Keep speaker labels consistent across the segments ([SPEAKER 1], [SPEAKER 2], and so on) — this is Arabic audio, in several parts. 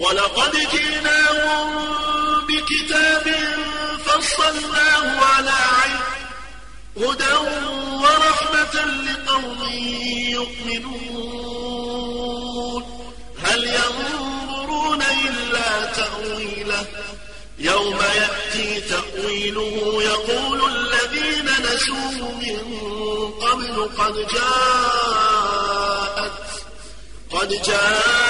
[SPEAKER 1] ولقد جئناهم بكتاب فصلناه على علم هدى ورحمة لقوم يؤمنون. هل ينظرون إلا تأويله؟ يوم يأتي تأويله يقول الذين نسوه من قبل قد جاءت قد جاءت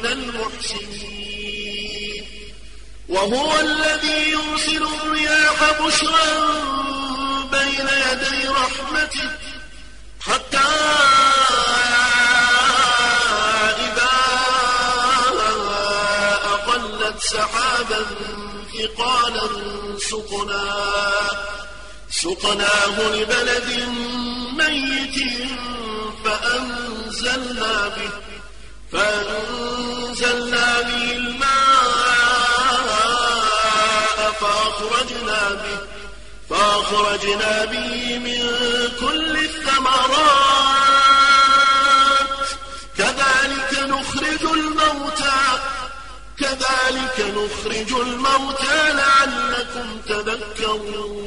[SPEAKER 1] من المحسنين. وهو الذي يرسل الرياح بشرا بين يدي رحمته. حتى إذا أقلت سحابا ثقالا سقناه سقناه لبلد ميت فأنزلنا به. فأنزلنا فأخرجنا به فأخرجنا به من كل الثمرات. كذلك نخرج الموتى كذلك نخرج الموتى لعلكم تذكرون.